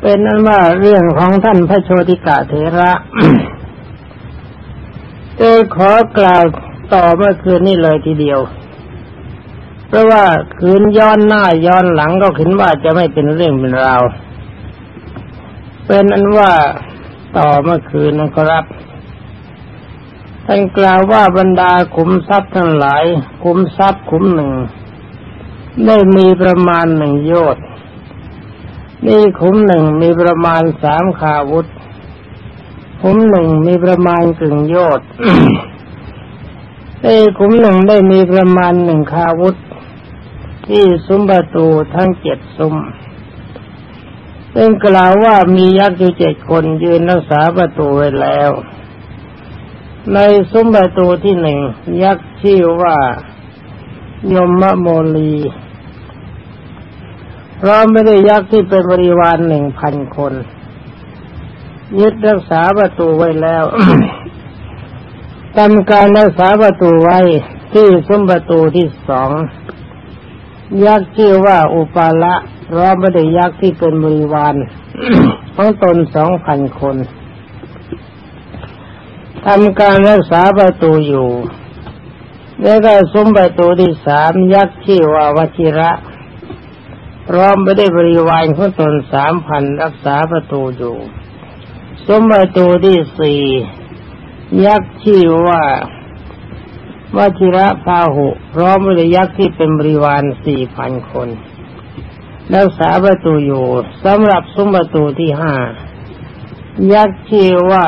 เป็นนั้นว่าเรื่องของท่านพระโชติกาเถระโดยขอกล่าวต่อเมื่อคืนนี้เลยทีเดียว เพราะว่าคืนย้อนหน้าย้อนหลังก็คิดว่าจะไม่เป็นเรื่องเป็นราวเป็นอันว่าต่อเมื่อคืนนะครับท่านกล่าวว่าบรรดาขุมทรัพย์ทั้งหลายขุมทรัพย์ขุมหนึ่ง ได้มีประมาณหนึ่งโยชน์ นี่ขุมหนึ่งมีประมาณสามขาวุธ ขุมหนึ่งมีประมาณกึ่งโยชน์นี่ขุมหนึ่งได้มีประมาณหนึ่งขาวุธ ที่ซุ้มประตูทั้งเจ็ดซุ้มซึ่งกล่าวว่ามียักษ์อยู่เจ็ดคนยืนรักษาประตูไว้แล้ว ในซุ้มประตูที่หนึ่งยักษ์ชื่อว่ายมโมลี เพราะไม่ได้ยักษ์ที่เป็นบริวารหนึ่งพันคน ยึดรักษาประตูไว้แล้วทำการรักษาประตูไว้ที่ซุ้มประตูที่สองยักษ์ชื่อว่าอุปาละเพราะไม่ได้ยักษ์ที่เป็นบริวารของตนสองพันคนทำการรักษาประตูอยู่ แล้วก็ซุ้มประตูที่สามยักษ์ชื่อว่าวชิระ พร้อมไม่ได้บริวารของตนสามพันรักษาประตูอยู่ซุ้มประตูที่สี่ยักษ์ชื่อว่าวชิระพาหุ พร้อมด้วยยักษ์ที่เป็นบริวารสี่พันคนรักษาประตูอยู่สำหรับซุ้มประตูที่ห้ายักษ์ชื่อว่า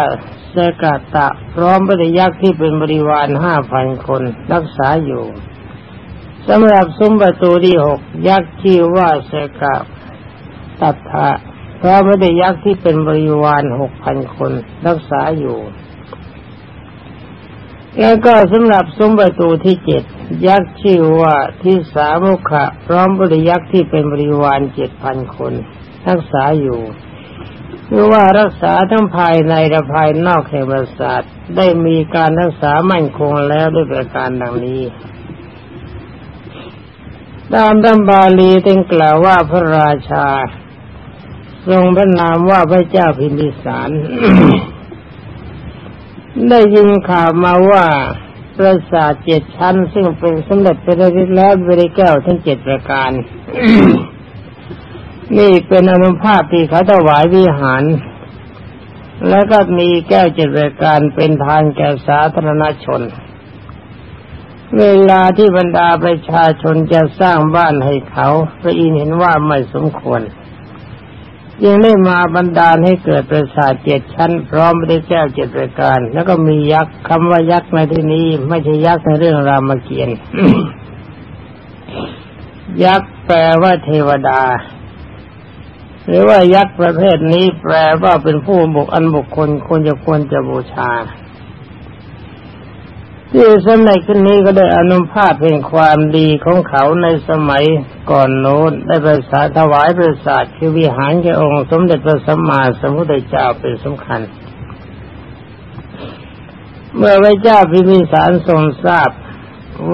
สกาตตะ พร้อมด้วยยักษ์ที่เป็นบริวารห้าพันคน รักษาอยู่ สำหรับซุ้มประตูที่หกยักษ์ชื่อว่าเสกาตัทะพร้อมด้ยักษ์ที่เป็นบริวารหกพันคนรักษาอยู่ แล้วก็สำหรับซุ้มประตูที่เจ็ดยักษ์ชื่อว่าทิสามุขะพร้อมบริยักษ์ที่เป็นบริวารเจ็ดพันคน รักษาอยู่หรือว่ารักษาทั้งภายในและภายนอกแห่งปราสาทได้มีการรักษามั่นคงแล้วด้วยประการดังนี้ ตามตัมบาลีตึงกล่าวว่าพระราชา ทรงพระนามว่าพระเจ้าพิมพิสาร ได้ยินข่าวมาว่าปราสาทเจ็ดชั้น ซึ่งเป็นสมเด็จพระนริแล้วบริแก้วทั้งเจ็ดประการ นี่เป็นอนุภาพที่เขาถวายวิหาร แล้วก็มีแก้วเจ็ดประการเป็นทานแก่สาธารณชน เวลาที่บรรดาประชาชนจะสร้างบ้านให้เขาพระอินเห็นว่าไม่สมควรยังได้มาบรรดาลให้เกิดประสาทเจ็ดชั้น พร้อมได้วยแก้วเจ็ดประการ แล้วก็มียักษ์คำว่ายักษ์ในที่นี้ ไม่ใช่ยักษ์ในเรื่องรามเกียรติยักษ์แปลว่าเทวดา หรือว่ายักษ์ประเภทนี้แปลว่าเป็นผู้บุคอันบุคคลควรจะควรจะบูชา ที่สมัยขึ้นนี้ก็ได้อนุภาพเป็นความดีของเขาในสมัยก่อนโน้นได้ประสาถวายประสาทคือวิหารแก่องค์สมเด็จพระสัมมาสัมพุทธเจ้าเป็นสำคัญ เมื่อพระเจ้าพิมิสารทรงทราบ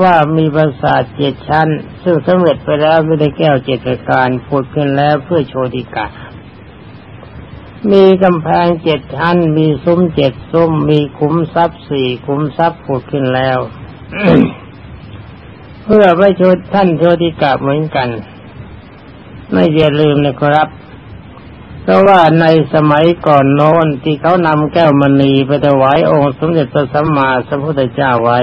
ว่ามีประสาทเจ็ดชั้น ซึ่งสำเร็จไปแล้วไม่ได้แก้วเจ็ดประการพูดขึ้นแล้วเพื่อโชติกา มีกำแพงเจ็ดชั้น มีซุ้มเจ็ดซุ้ม มีคุ้มทรัพย์สี่คุ้มทรัพย์ผุดขึ้นแล้ว เพื่อไปชดท่านโชติกาเหมือนกัน ไม่อย่าลืมนะครับ เพราะว่าในสมัยก่อนโน้นที่เขานำแก้วมณีไปถวายองค์สมเด็จพระสัมมาสัมพุทธเจ้าไว้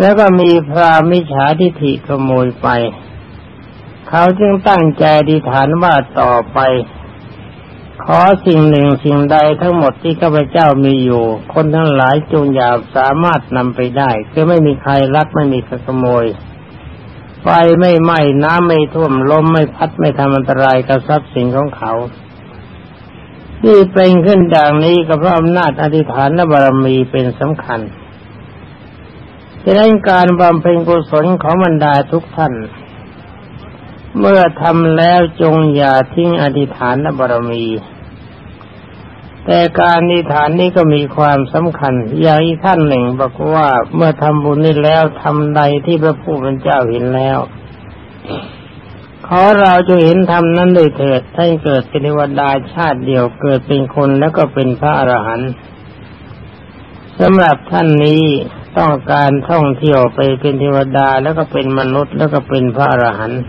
แล้วก็มีพระมิจฉาทิฏฐิขโมยไป เขาจึงตั้งใจดีฐานว่าต่อไป ขอสิ่งหนึ่งสิ่งใดทั้งหมดที่ข้าพเจ้ามีอยู่ คนทั้งหลายจงอย่าสามารถนำไปได้คือไม่มีใครรักไม่มีขโมยไฟไม่ไหม้น้ำไม่ท่วมลมไม่พัดไม่ทำอันตรายกับทรัพย์สินของเขา ที่เป็นขึ้นดังนี้ก็เพราะอำนาจอธิษฐานและบารมีเป็นสำคัญดังนั้นการบำเพ็ญกุศลของบรรดาทุกท่าน เมื่อทำแล้วจงอย่าทิ้งอธิษฐานบารมี แต่การอธิษฐานนี้ก็มีความสำคัญ อย่างอีกท่านหนึ่งบอกว่าเมื่อทำบุญนี้แล้วทำใดที่พระผู้เป็นเจ้าเห็นแล้วขอเราจะเห็นธรรมนั้นเลยเถิดท่านเกิดเป็นเทวดาชาติเดียวเกิดเป็นคนแล้วก็เป็นพระอรหันต์สำหรับท่านนี้ต้องการท่องเที่ยวไปเป็นเทวดาแล้วก็เป็นมนุษย์แล้วก็เป็นพระอรหันต์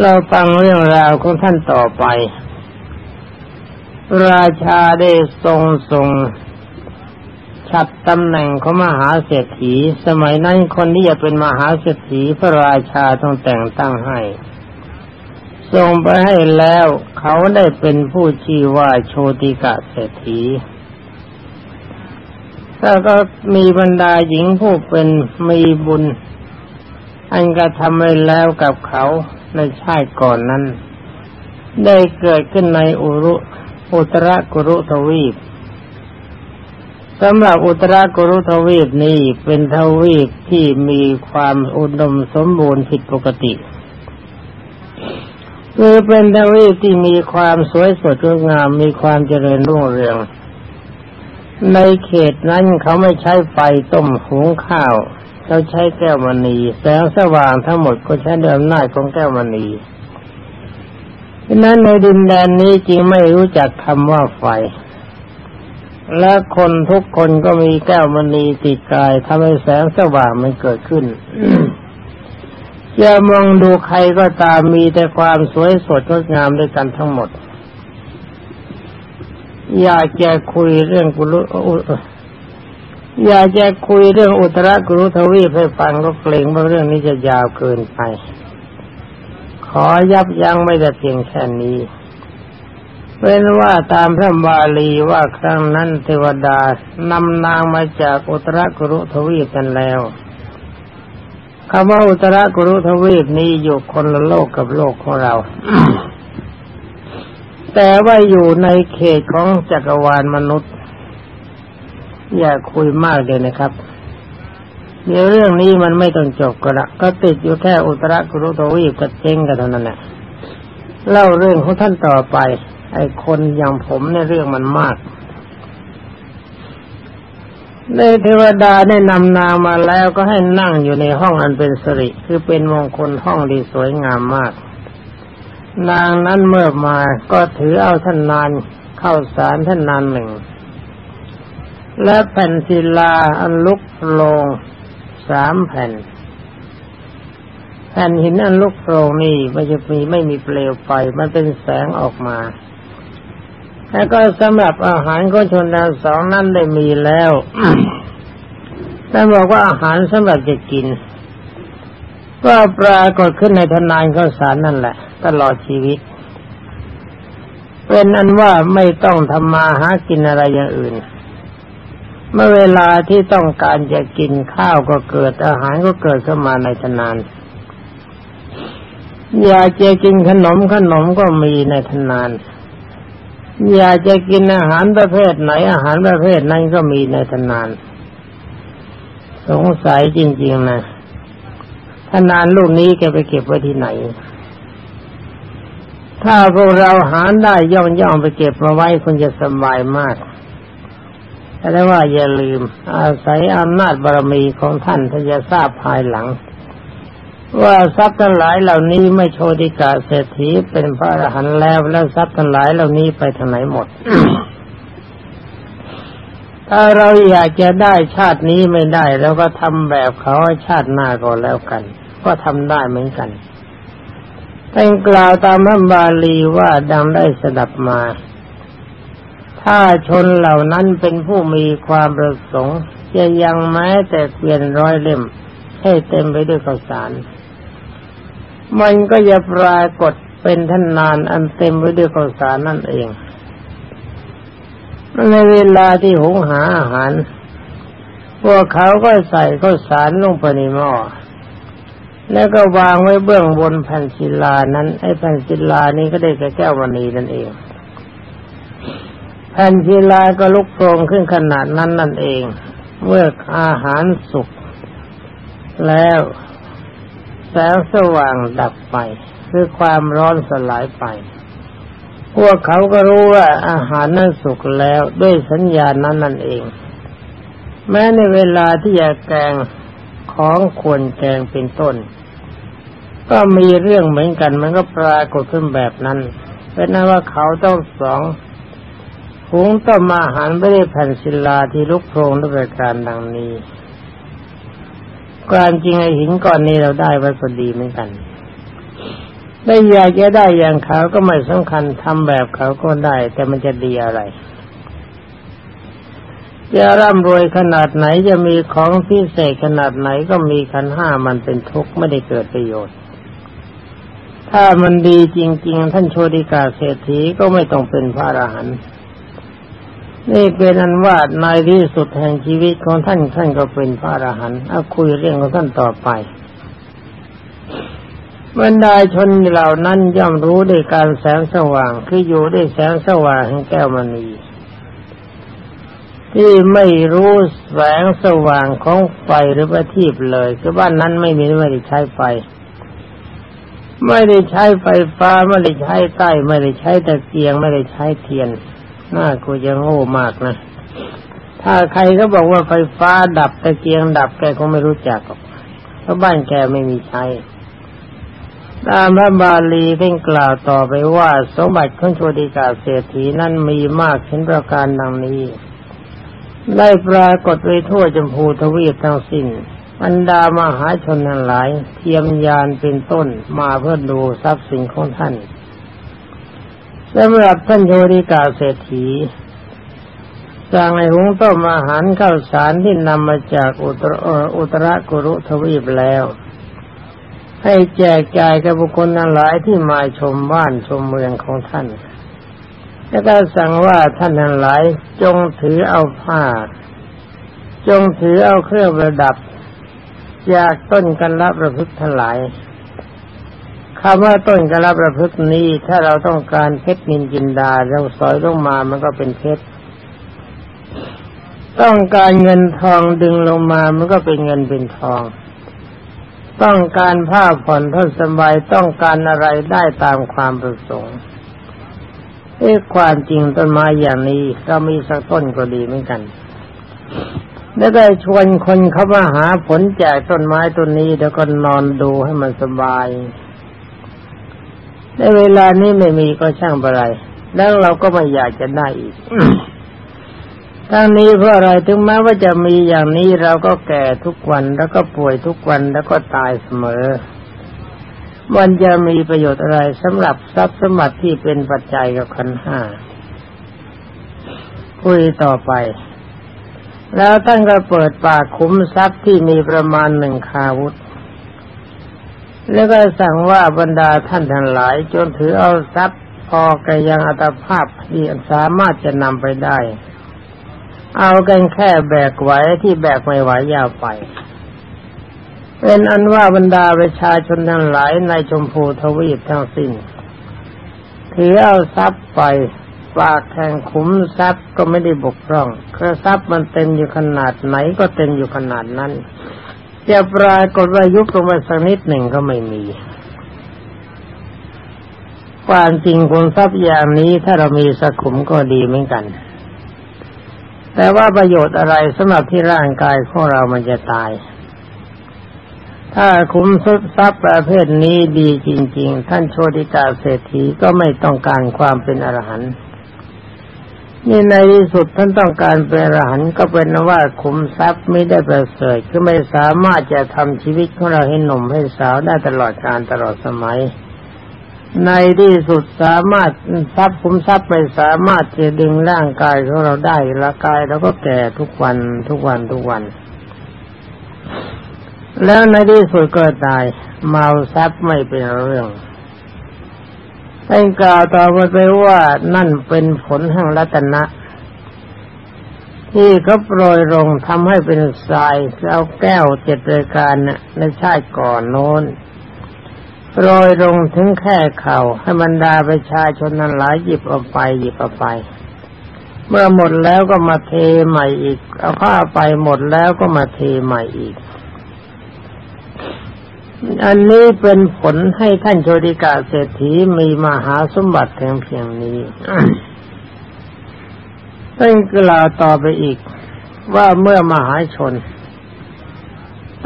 เราฟังเรื่องราวของท่านต่อไป ราชาได้ทรงทรงฉับตำแหน่งของมหาเศรษฐี สมัยนั้นคนที่จะเป็นมหาเศรษฐีพระราชาต้องแต่งตั้งให้ส่งไปให้แล้วเขาได้เป็นผู้ชื่อว่าโชติกะเศรษฐีแล้วก็มีบรรดาหญิงผู้เป็นมีบุญ อันกระทำไว้แล้วกับเขา ในชาติก่อนนั้น ได้เกิดขึ้นในอุรุอุตรกุรุทวีปสำหรับอุตรกุรุทวีปนี้เป็นทวีปที่มีความอุดมสมบูรณ์ผิดปกติคือเป็นทวีปที่มีความสวยสดงดงามมีความเจริญรุ่งเรือง ในเขตนั้นเขาไม่ใช้ไฟต้มหุงข้าว เขาใช้แก้วมณี แสงสว่างทั้งหมดก็ใช้เดิมหน้าของแก้วมณีดังนั้นในดินแดนนี้จริงไม่รู้จักคำว่าไฟ และคนทุกคนก็มีแก้วมณีติดกายทำให้แสงสว่างมันเกิดขึ้นจะมองดูใครก็ตามมีแต่ความสวยสดงดงามด้วยกันทั้งหมด อยากจะคุยเรื่องกุลุ อยากจะคุยเรื่องอุตรกุรุทวีปให้ฟังก็เกรงว่าเรื่องนี้จะยาวเกินไป ขอยับยั้งไม่ได้เพียงแค่นี้เป็นว่าตามพระบาลีว่าครั้งนั้นเทวดานำนางมาจากอุตรกุรุทวีปกันแล้วคำว่าอุตรกุรุทวีปนี้อยู่คนละโลกกับโลกของเรา แต่ว่าอยู่ในเขตของจักรวาลมนุษย์ อย่าคุยมากเลยนะครับ เดี๋ยวเรื่องนี้มันไม่ต้องจบก็ละก็ติดอยู่แค่อุตรกุรุทวีปกับเจ๊งกันเท่านั้นแหละเล่าเรื่องของท่านต่อไป ไอ้คนอย่างผมในเรื่องมันมากในเทวดาได้นำนางมาแล้วก็ให้นั่งอยู่ในห้องอันเป็นสิริคือเป็นมงคลห้องดีสวยงามมาก นางนั้นเมื่อมาก็ถือเอาท่านนานเข้าสารท่านนานหนึ่ง และแผ่นศิลาอันลุกโลงสามแผ่น แผ่นหินอันลุกโลงนี่ไม่จะมีไม่มีเปลวไฟมันเป็นแสงออกมาแล้วก็สำหรับอาหารของชนดาวสองนั้นได้มีแล้วแต่บอกว่าอาหารสำหรับจะกิน ก็ปรากฏขึ้นในทนายข้าวสารนั่นแหละ ตลอดชีวิต เป็นอันว่าไม่ต้องทำมาหากินอะไรอย่างอื่น เมื่อเวลาที่ต้องการจะกินข้าวก็เกิดอาหารก็เกิดขึ้นมาในทนานอยากจะกินขนมขนมก็มีในทนานอยากจะกินอาหารประเภทไหนอาหารประเภทนั้นก็มีในทนาน สงสัยจริง ๆนะทนานลูกนี้แกไปเก็บไว้ที่ไหน ถ้าพวกเราหาได้ย่องย่องไปเก็บมาไว้คุณจะสบายมาก แต่ว่าอย่าลืม อาศัยอำนาจบารมีของท่านท่านจะทราบภายหลัง ว่าทรัพย์ทั้งหลายเหล่านี้ไม่โชติกาเศรษฐีเป็นพระอรหันต์แล้วแล้วทรัพย์ทั้งหลายเหล่านี้ไปทางไหนหมด ถ้าเราอยากจะได้ชาตินี้ไม่ได้แล้วก็ทำแบบเขาชาติหน้าก็แล้วกัน ก็ทำได้เหมือนกันแต่กล่าวตามพระบาลีว่าดังได้สดับมา ถ้าชนเหล่านั้นเป็นผู้มีความประสงค์จะยังแม้แต่เปลี่ยนร้อยเล่ม ให้เต็มไปด้วยข้าวสาร มันก็จะปรากฏเป็นท่านนานอันเต็มไปด้วยข้าวสารนั่นเอง ในเวลาที่หุงหาอาหาร พวกเขาก็ใส่ข้าวสารลงไปในหม้อแล้วก็วางไว้เบื้องบนแผ่นศิลานั้นไอ้แผ่นศิลานี้ก็ได้แก่แก้วมณีนั่นเอง แผ่นศิลาก็ลุกโปรงขึ้นขนาดนั้นนั่นเอง เมื่ออาหารสุกแล้วแสงสว่างดับไป คือความร้อนสลายไป พวกเขาก็รู้ว่าอาหารนั้นสุกแล้วด้วยสัญญาณนั้นนั่นเอง แม้ในเวลาที่จะแกงของควรแกงเป็นต้น ก็มีเรื่องเหมือนกันมันก็ปรากฏขึ้นแบบนั้น เป็นนั้นว่าเขาต้องสอง หุงต้มอาหารไม่ได้แผ่นศิลาที่ลุกโพรงด้วยการดังนี้การจริงไอหินก้อนนี้เราได้ไว้พอดีเหมือนกัน ได้อยากจะได้อย่างเขาก็ไม่สำคัญทำแบบเขาก็ได้ แต่มันจะดีอะไรจะร่ำรวยขนาดไหนจะมีของพิเศษขนาดไหนก็มีขันห้ามันเป็นทุกข์ไม่ได้เกิดประโยชน์ ถ้ามันดีจริง ๆ ท่านโชติกาเศรษฐีก็ไม่ต้องเป็นพระอรหันต์ นี่เป็นอันว่าในที่สุดแห่งชีวิตของท่านท่านก็เป็นพระอรหันต์เอาคุยเรื่องของท่านต่อไปบรรดาชนเหล่านั้นย่อมรู้ด้วยการแสงสว่างคืออยู่ด้วยแสงสว่างแห่งแก้วมณีที่ไม่รู้แสงสว่างของไฟหรือประทีปเลยคือบ้านนั้นไม่มีไม่ได้ใช้ไฟ ไม่ได้ใช้ไฟฟ้าไม่ได้ใช้ใต้ ไม่ได้ใช้ตะเกียงไม่ได้ใช้เทียน น่ากูจะโง่มากนะ ถ้าใครก็บอกว่าไฟฟ้าดับตะเกียงดับแกคงไม่รู้จักเพราะบ้านแกไม่มีใช้ตามพระบาลีเพ่งกล่าวต่อไปว่า สมบัติของโชติกาเศรษฐีนั้นมีมากเช่นประการดังนี้ ได้ปรากฏไว้ทั่วจมพูทวีปทั้งสิ้นบรรดามหาชนทั้งหลาย เทียมยานเป็นต้นมาเพื่อดูทรัพย์สินของท่าน สำหรับท่านโยริกาเศรษฐีสั่งให้หุงต้มอาหารข้าวสารที่นำมาจากอุตรอุตรกุรุทวีปแล้ว ให้แจกจ่ายกับบุคคลทั้งหลายที่มาชมบ้านชมเมืองของท่าน แล้วก็สั่งว่าท่านทั้งหลายจงถือเอาผ้า จงถือเอาเครื่องประดับ จากต้นกันรับประพฤติทั้งหลาย คำว่าต้นกระลาประพฤตินี้ ถ้าเราต้องการเพชรนินจินดาเราสอยลงมามันก็เป็นเพชรต้องการเงินทองดึงลงมามันก็เป็นเงินเป็นทอง ต้องการผ้าผ่อนทนสบายต้องการอะไรได้ตามความประสงค์เอ้ความจริงต้นไม้อย่างนี้เรามีสักต้นก็ดีเหมือนกันแล้วได้ชวนคนเข้ามาหาผลจากต้นไม้ต้นนี้แล้วก็นอนดูให้มันสบาย ในเวลานี้ไม่มีก็ช่างอะไร แล้วเราก็ไม่อยากจะได้อีกทั้งนี้เพราะอะไรถึงแม้ว่าจะมีอย่างนี้เราก็แก่ทุกวันแล้วก็ป่วยทุกวันแล้วก็ตายเสมอ มันจะมีประโยชน์อะไรสำหรับทรัพย์สมบัติที่เป็นปัจจัยกับขันห้าคุยต่อไป แล้วท่านก็เปิดปากคุ้มทรัพย์ที่มีประมาณหนึ่งคาวุธ แล้วก็สั่งว่าบรรดาท่านทั้งหลาย จนถือเอาทรัพย์พอกยังอัตภาพที่สามารถจะนำไปได้ เอากันแค่แบกไหวที่แบกไม่ไหวยาวไป เป็นอันว่าบรรดาประชาชนทั้งหลายในชมพูทวีปทั้งสิ้น ถือเอาทรัพย์ไปปากแข่งขุมทรัพย์ก็ไม่ได้บกพร่องคือทรัพย์มันเต็มอยู่ขนาดไหนก็เต็มอยู่ขนาดนั้น จะปรากฏว่ายุบลงมาสักนิดหนึ่งก็ไม่มี ความจริงคนทรัพย์อย่างนี้ถ้าเรามีสักขุมก็ดีเหมือนกัน แต่ว่าประโยชน์อะไรสำหรับที่ร่างกายของเรามันจะตาย ถ้าคุ้มทรัพย์ประเภทนี้ดีจริง ๆ ท่านโชติกาเศรษฐีก็ไม่ต้องการความเป็นอรหันต์ นี่ในที่สุดท่านต้องการเป็นรหันก็เป็นว่าขุมทรัพย์ไม่ได้ประเสริฐคือไม่สามารถจะทำชีวิตของเราให้หนุ่มให้สาวได้ตลอดการตลอดสมัย ในที่สุดสามารถทรัพย์ขุมทรัพย์ไม่สามารถจะดึงร่างกายของเราได้ละกายเราก็แก่ทุกวันทุกวันทุกวัน แล้วในที่สุดก็ตายเมาทรัพย์ไม่เป็นเรื่อง ท่านกล่าวต่อไปว่านั่นเป็นผลแห่งรัตนะ ที่เขาโปรยลงทำให้เป็นทรายเอาแก้วเจ็ดรายการน่ะในชาติก่อนโน้นโปรยลงถึงแค่เข่าให้บรรดาประชาชนนั้นหลายหยิบเอาไปหยิบเอาไป เมื่อหมดแล้วก็มาเทใหม่อีก เอาผ้าไปหมดแล้วก็มาเทใหม่อีก อันนี้เป็นผลให้ท่านโชติกาเศรษฐีมีมหาสมบัติเพียงเพียงนี้ท่านกล่าวต่อไปอีก ว่าเมื่อมหาชน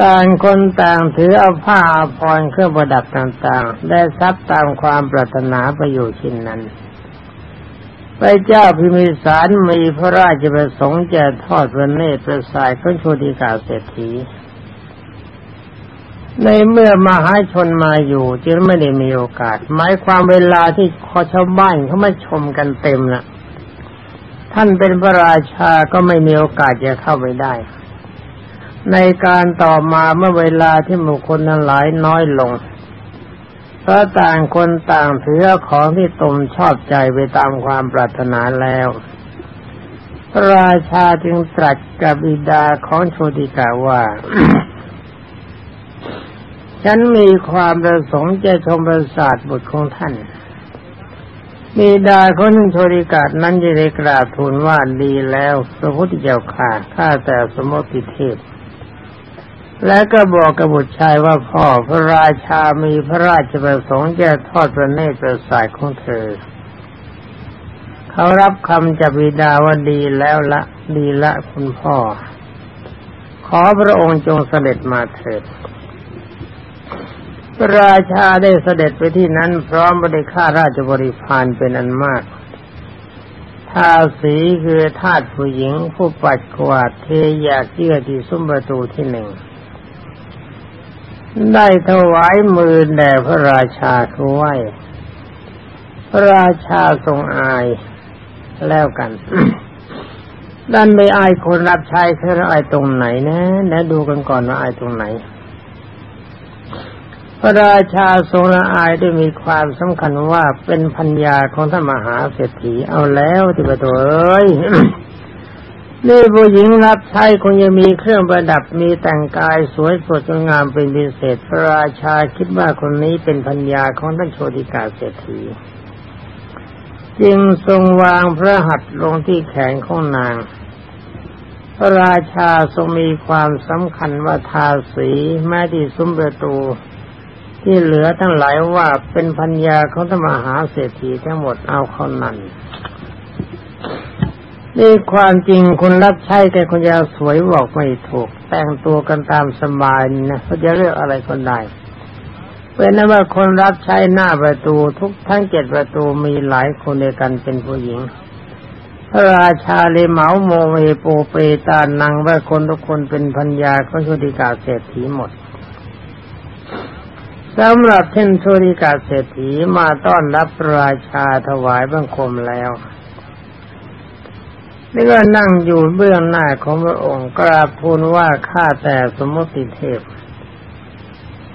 ต่างคนต่างถือเอาผ้าอาภรณ์เครื่องประดับต่างๆ ได้ทรัพย์ตามความปรารถนาประโยชน์ชิ้นนั้นพระเจ้าพิมิสารมีพระราชประสงค์จะทอดพระเนตรประสายขึ้นโชติกาเศรษฐี ในเมื่อมหาชนมาอยู่จึงไม่ได้มีโอกาส หมายความเวลาที่ขอชาวบ้านเขามาชมกันเต็มละท่านเป็นพระราชาก็ไม่มีโอกาสจะเข้าไปได้ ในการต่อมาเมื่อเวลาที่บุคคลนั้นหลายน้อยลงเพราะต่างคนต่างถือของที่ตนชอบใจไปตามความปรารถนาแล้วพระราชาจึงตรัสกับบิดาของโชติกาว่า ฉันมีความประสงค์จะชมประสาทบุตรของท่านบิดาของนโชติกานั้นจะได้กราบทูลว่าดีแล้วพระพุทธเจ้าข่าข้าแต่สมมติเทพ และก็บอกกับบุตรชายว่าพ่อพระราชามีพระราชประสงค์จะทอดพระเนตรประสายของเธอ เขารับคำจากบิดาว่าดีแล้วละ ดีละคุณพ่อ ขอพระองค์จงเสด็จมาเถิด พระราชาได้เสด็จไปที่นั้น พร้อมบริข้าราชบริพารเป็นอันมากทาสีคือทาสผู้หญิงผู้ปัดกวาดเทยากเยื่อที่ซุ้มประตูที่หนึ่ง ได้ถวายมือแด่พระราชาคือไหวพระราชาทรงอายแล้วกันด้านไม่อายคนรับใช้เธออายตรงไหนนะนะดูกันก่อนว่าอายตรงไหน พระราชาทรงละอายด้วยมีความสำคัญว่าเป็นพัญญาของท่านมหาเศรษฐีเอาแล้วที่ประตูเอ้ยนี่ผู้หญิงรับใช้คงจะมีเครื่องประดับมีแต่งกายสวยสดงามเป็นพิเศษ พระราชาคิดว่าคนนี้เป็นพัญญาของท่านโชติกาเศรษฐีจึงทรงวางพระหัตถ์ลงที่แขนของนาง พระราชาทรงมีความสำคัญว่าทาสีแม้ที่ซุ้มประตู ที่เหลือทั้งหลายว่าเป็นพัญญาของธรรมหาเศรษฐีทั้งหมดเอาเขานั่นนี่ความจริงคนรับใช้แต่คนจะสวยบอกไม่ถูก แต่งตัวกันตามสบายนะเขาจะเลือกอะไรคนใดเป็นนั้นว่าคนรับใช้หน้าประตูทุกทั้งเจ็ดประตูมีหลายคนในกันเป็นผู้หญิง พระราชาเลเหมาโมเวโปเปตานังว่าคนทุกคนเป็นพัญญาเของชุติกาเศรษฐีหมด สำหรับเท่นชุติกาเศรษฐีมาต้อนรับราชาถวายบังคมแล้วนี่ก็นั่งอยู่เบื้องหน้าของพระองค์กราบทูลว่าข้าแต่สมมติเทพ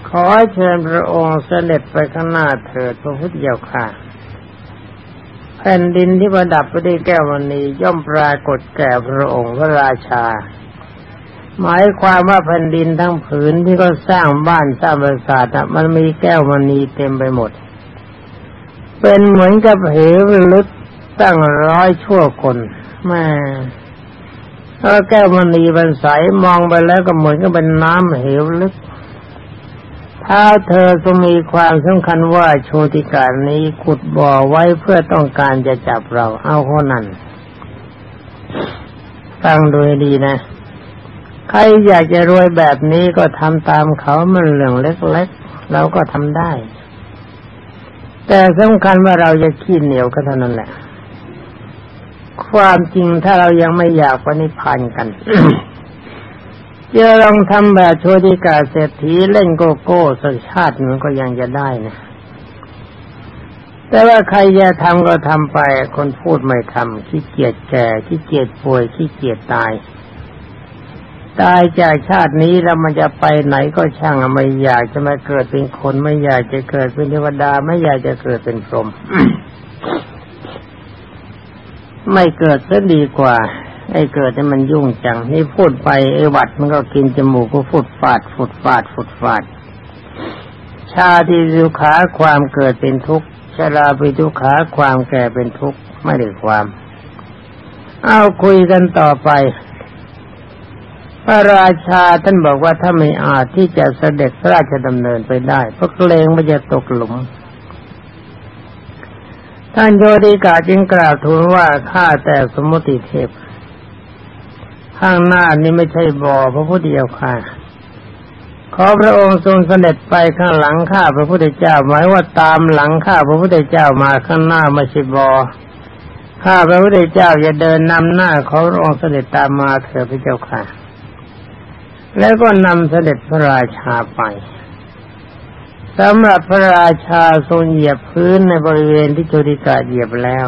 ขอเชิญพระองค์เสด็จไปข้างหน้าเถิดพระพุทธเจ้าค่ะ แผ่นดินที่ประดับไปด้วยแก้วมณีย่อมปรากฏแก่พระองค์พระราชา หมายความว่าแผ่นดินทั้งผืนที่ก็สร้างบ้านสร้างปราสาทมันมีแก้วมณีเต็มไปหมด เป็นเหมือนกับเหวลึกตั้งร้อยชั่วคนแม่ถ้าแก้วมณีบรรใสมองไปแล้วก็เหมือนกับเป็นน้ำเหวลึก ถ้าเธอจะมีความสำคัญว่าโชติการนี้ขุดบ่อไว้เพื่อต้องการจะจับเราเอาคนนั้นฟังดูดีนะ ใครอยากจะรวยแบบนี้ก็ทำตามเขามันเรื่องเล็กๆเราก็ทำได้ แต่สำคัญว่าเราจะขี้เหนียวก็เท่านั้นแหละ ความจริงถ้าเรายังไม่อยากปณิพันธ์กันจะลองทำแบบโชติกาเศรษฐีเล่นโกโก้สักชาติมันก็ยังจะได้นะแต่ว่าใครจะทำก็ทำไป คนพูดไม่ทำขี้เกียจแก่ขี้เกียจป่วยขี้เกียจตาย ตายจากชาตินี้แล้วมันจะไปไหนก็ช่างไม่อยากจะมาเกิดเป็นคนไม่อยากจะเกิดเป็นเทวดาไม่อยากจะเกิดเป็นพรหมไม่เกิดซะดีกว่า ไอ้เกิดให้มันยุ่งจังนี่พูดไปไอ้วัดมันก็กินจมูกก็ฟุดฟาดฟุดฟาดฟุดฟาด ชาที่สุขาความเกิดเป็นทุกข์ชราไปทุกขาความแก่เป็นทุกข์ไม่ได้ความ เอาคุยกันต่อไป พระราชาท่านบอกว่าถ้าไม่อาจที่จะเสด็จพระราชดำเนินไปได้เพราะเกรงมันจะตกหลุม ท่านโยติกาจึงกล่าวทูลว่าข้าแต่สมมติเทพ ข้างหน้านี้ไม่ใช่บ่อพระพุทธเจ้าค่ะ ขอพระองค์ทรงเสด็จไปข้างหลังข้าพระพุทธเจ้าหมายว่าตามหลังข้าพระพุทธเจ้ามาข้างหน้าไมาชิบอข้าพระพุทธเจ้าจะเดินนำหน้าขอพระองค์เสด็จตามมาเถิดพระเจ้าค่ะ แล้วก็นำเสด็จพระราชาไปสำหรับพระราชาทรงเหยียบพื้นในบริเวณที่โจดิกาเหยียบแล้ว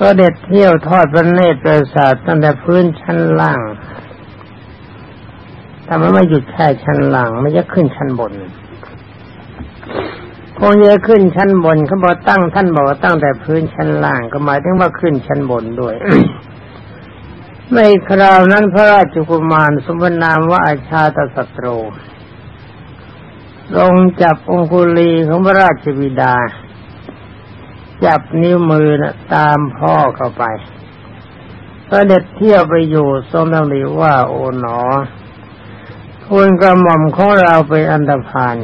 ก็เด็ดเที่ยวทอดพระเนตรประสาทตั้งแต่พื้นชั้นล่างทำไมไม่หยุดแค่ชั้นล่างไม่จะขึ้นชั้นบนคงจะขึ้นชั้นบนเขาบอกตั้งท่านบอกตั้งแต่พื้นชั้นล่างก็หมายถึงว่าขึ้นชั้นบนด้วย ในคราวนั้นพระราชกุมารสมนามว่าอาชาตศัตรูลงจับองคุลีของพระราชบิดา จับนิ้วมือนะตามพ่อเข้าไปพระเด็ดเที่ยวไปอยู่ทรงดังดีว่าโอ๋หนอทูลกระหม่อมของเราเป็นอันดพาน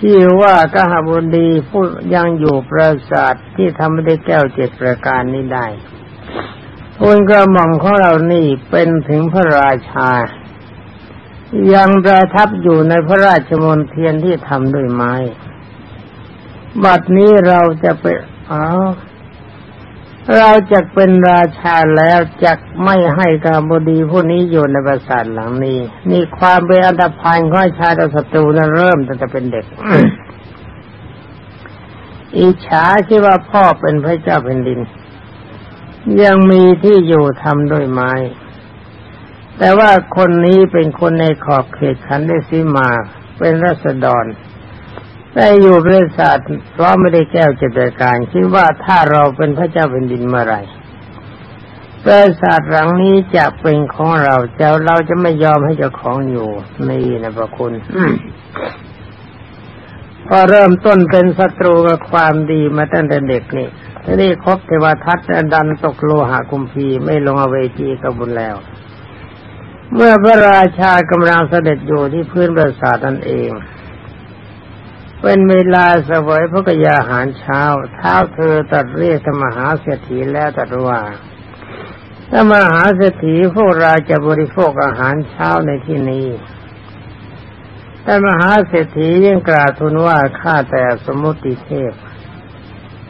ที่ว่ากหบดีผู้ยังอยู่ปราสาทที่ทำได้แก้วเจ็ดประการนี้ได้ ทูลกระหม่อมของเรานี่เป็นถึงพระราชา ยังประทับอยู่ในพระราชมณฑลที่ทำด้วยไม้ บัดนี้เราจะไปอ๋อเราจะเป็นราชาแล้วจะไม่ให้กาบดีผู้นี้อยู่ในปราสาทหลังนี้ นี่ความเป็นอันตรพานของชาติศัตรูนั้นเริ่มตั้งแต่เป็นเด็กอิจฉาที่ว่าพ่อเป็นพระเจ้าแผ่นดิน ยังมีที่อยู่ทำด้วยไม้ แต่ว่าคนนี้เป็นคนในขอบเขตขันได้ซีมา เป็นรัษฎรได้อยู่บริษัทเพราะไม่ได้แก้วจิตการคิดว่าถ้าเราเป็นพระเจ้าแผ่นดินเมื่อไรบริษัทหลังนี้จะเป็นของเราเจะเราจะไม่ยอมให้เจ้าของอยู่นี่นะพระคุณ พอเริ่มต้นเป็นศัตรูกับความดีมาตั้งแต่เด็กนี่ทีนี้ครบเทวทัตดันตกโลหะกุมพีไม่ลงอเวจีกับบุญแล้ว เมื่อพระราชากำลังเสด็จอยู่ที่พื้นปราสาทนั่นเองเป็นเวลาสวยพระกยาหารเช้า เท้าเธอตัดเรียกธรรมหาเศรษฐีแล้วตัดว่าถ้ามหาเศรษฐีพวกเราจะบริโภคอาหารเช้าในที่นี้ แต่มหาเศรษฐียังกราบทูลว่าข้าแต่สมุติเทพ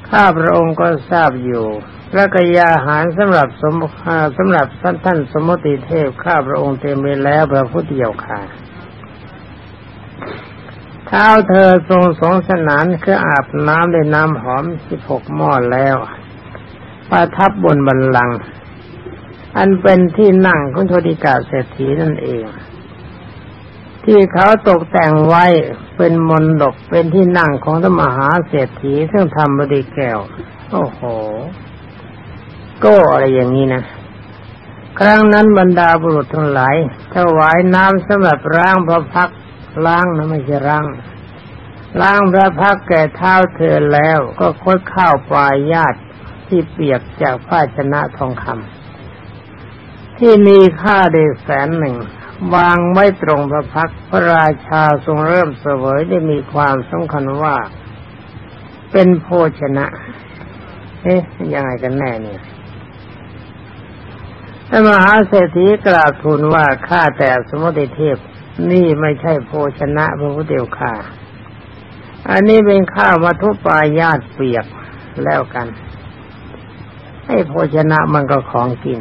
ข้าพระองค์ก็ทราบอยู่พระกยาหารสำหรับสมสำหรับท่านท่านสมมติเทพข้าพระองค์เต็มไปแล้วพระพุทธเจ้าค่ะเท้าเธอทรงสงสนานคืออาบน้ำด้วยน้ำหอมสิบหกหม้อแล้วประทับบนบันลัง อันเป็นที่นั่งของโทดิกาเศรษฐีนั่นเอง ที่เขาตกแต่งไว้เป็นมนดบเป็นที่นั่งของธรรมหาเศรษฐีซึ่งทำบดีแก้ว โอ้โหก้อะไรอย่างนี้นะ ครั้งนั้นบรรดาบุรุษทั้งหลายถวายน้ำสำหรับล้างพระพักล้างนะไม่ใช่ล้างล้างพระพักแก่เท้าเธอแล้วก็คดข้าวปลายญาติที่เปียกจากภาชนะทองคำที่มีค่าเดแสนหนึ่ง วางไว้ตรงพระพักพระราชาทรงเริ่มเสวยได้มีความสำคัญว่า เป็นโภชนะเอ๊ะยังไงกันแน่เนี่ยท่านมหาเศรษฐีกราบทูลว่าข้าแต่สมุติเทพนี่ไม่ใช่โภชนะพระพุทธเจ้าข้าอันนี้เป็นข้าวมัทุปายาตเปียกแล้วกันให้โภชนะมันก็ของกิน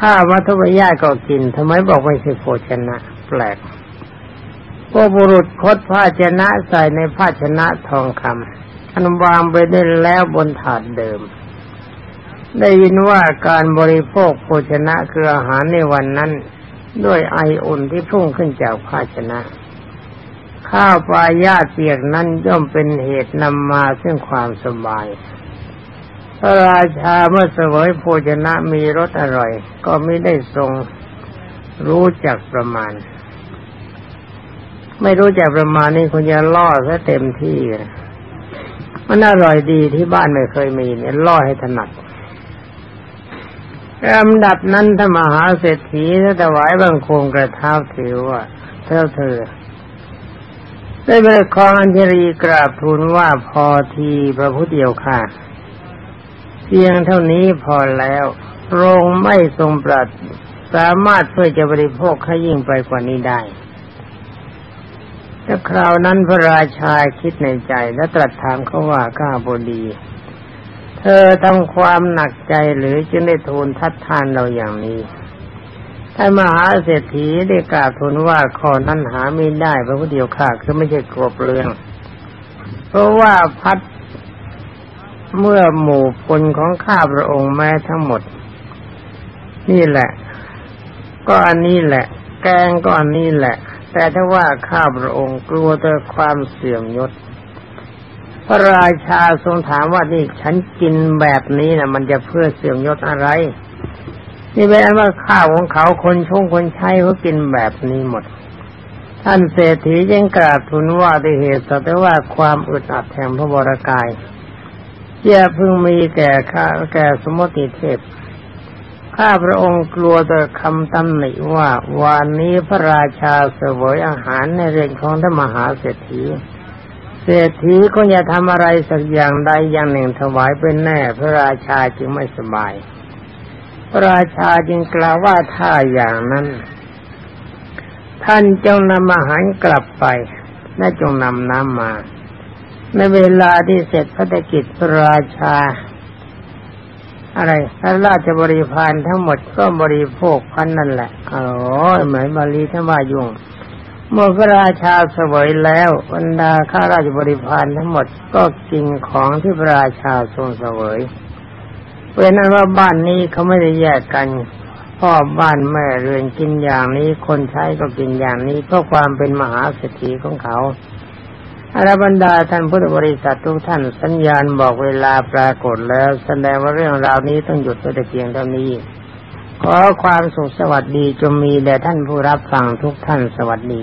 ข้าวมัทุปายาตก็กินทำไมบอกไม่ใช่โภชนะ แปลกพวกบุรุษคดภาชนะใส่ในภาชนะทองคำอันวางไปได้แล้วบนถาดเดิม ได้ยินว่าการบริโภคโภชนะคืออาหารในวันนั้น ด้วยไออุ่นที่พุ่งขึ้นจากภาชนะ ข้าวปลายาเปียกนั้นย่อมเป็นเหตุนำมาซึ่งความสบาย พระราชาเมื่อเสวยโภชนะมีรสอร่อย ก็ไม่ได้ทรงรู้จักประมาณ ไม่รู้จักประมาณนี่คุณจะล่อซะเต็มที่มันอร่อยดีที่บ้านไม่เคยมีเนี่ยล่อให้ถนัดลำดับนั้นถ้ามหาเศรษฐีถ้าถวายบังคมกระเท้าถือว่าเท่าเธอ ได้ไปคองอัญชรีกราบทูลว่าพอทีพระพุทธเดียวค่ะ พียงเท่านี้พอแล้วโรงไม่ทรงปรัดสามารถเพื่อจะบริโภคให้ยิ่งไปกว่านี้ได้แต่คราวนั้นพระราชาคิดในใจและตรัสถามเขาว่าข้าบดี เธอทำความหนักใจหรือจึงได้ทูลทัดทานเราอย่างนี้ท่านมหาเศรษฐีได้กล่าวทูลว่าข้อนั้นหาไม่ได้พระเดียวข้าคือไม่ใช่กรบเรือง เพราะว่าพัด เมื่อหมู่พลของข้าพระองค์แม้ทั้งหมด นี่แหละ ก็อันนี้แหละ แกงก็อันนี้แหละ แต่ถ้าว่าข้าพระองค์กลัวแต่ความเสื่อมยศ พระราชาทรงถามว่านี่ฉันกินแบบนี้นะมันจะเพื่อเสื่อมยศอะไร นี่เป็นว่าข้าวของเขาคนชงคนใช้เขากินแบบนี้หมดท่านเศรษฐียังกราบทูลว่าด้วยเหตุแต่ว่าความอึดอัดแห่งพระบรกาย อย่าพึงมีแก่ข้าแก่สมมติเทพ ข้าพระองค์กลัวต่อคำตำหนิว่า วันนี้พระราชาเสวยอาหารในเรือนของท่านมหาเศรษฐี เศรษฐีก็อย่าทำอะไรสักอย่างใดอย่างหนึ่งถวายเป็นแน่ พระราชาจึงไม่สบาย พระราชาจึงกล่าวว่าถ้าอย่างนั้น ท่านจงนำอาหารกลับไปและจงนำน้ำมา ในเวลาที่เสร็จพระตกิจพระราชา อะไรพระราชบริพารทั้งหมดก็บริโภคพันนั่นแหละอ๋อเหมือนบาลีท่านว่ายุ่งเมื่อพระราชาเสวยแล้วบรรดาข้าราชบริพารทั้งหมดก็กินของที่พระราชาทรงเสวยเป็นนั้นว่าบ้านนี้เขาไม่ได้แยกกันพ่อบ้านแม่เรือนกินอย่างนี้คนใช้ก็กินอย่างนี้เพราะความเป็นมหาเศรษฐีของเขา อรบรรดาท่านพุทธบริษัททุกท่านสัญญาณบอกเวลาปรากฏแล้ว แสดงว่าเรื่องราวนี้ต้องหยุดแต่เพียงเท่านี้ ขอความสุขสวัสดีจงมีแด่ท่านผู้รับฟังทุกท่านสวัสดี